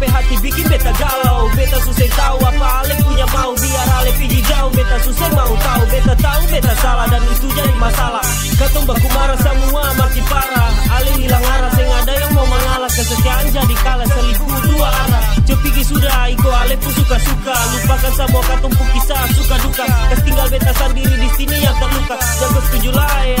sampai hati bikin beta galau. Beta susah tahu apa Ale punya mau. Biar Ale pergi jauh Beta susah mau tahu. Beta tahu beta salah dan itu jadi masalah. Katong baku marah semua makin parah. Ale hilang arah Seng ada yang mau mengalah. Kesetiaan jadi kalah Selingkuh dua arah. Cepiki sudah Iko Ale pun suka-suka. Lupakan semua katong pun kisah suka duka. Kes tinggal beta sendiri di sini yang terluka. Jago setuju lah eh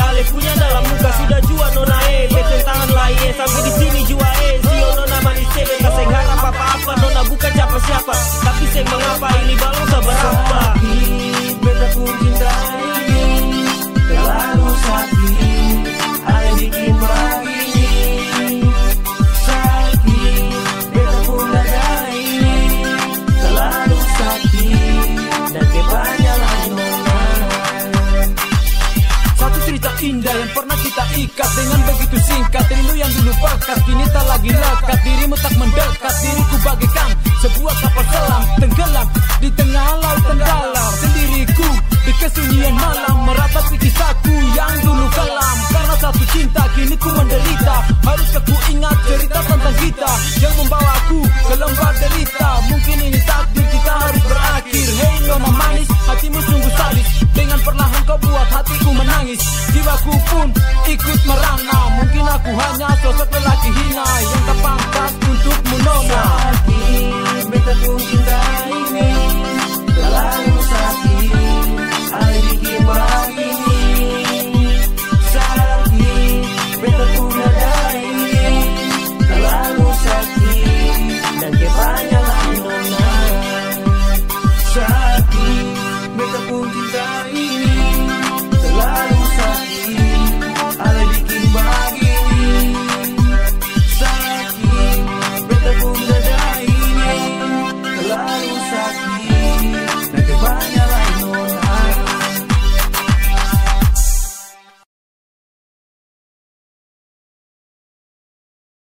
indah yang pernah kita ikat. Dengan begitu singkat Rindu yang dulu pekat Kini tak lagi lekat Dirimu tak mendekat Diriku bagaikan Sebuah kapal selam. Tenggelam Di tengah laut tenggelam Sendiriku Di kesunyian malam Meratapi kisahku Yang dulu kelam. Karena satu cinta Kini ku menderita. Haruskah ku ingat cerita tentang kita Yang membawaku ke lembah derita. Mungkin menangis. Jiwaku pun ikut merana. Mungkin aku hanya sosok lelaki hina Yang tak pantas untuk menolak Sakit, cinta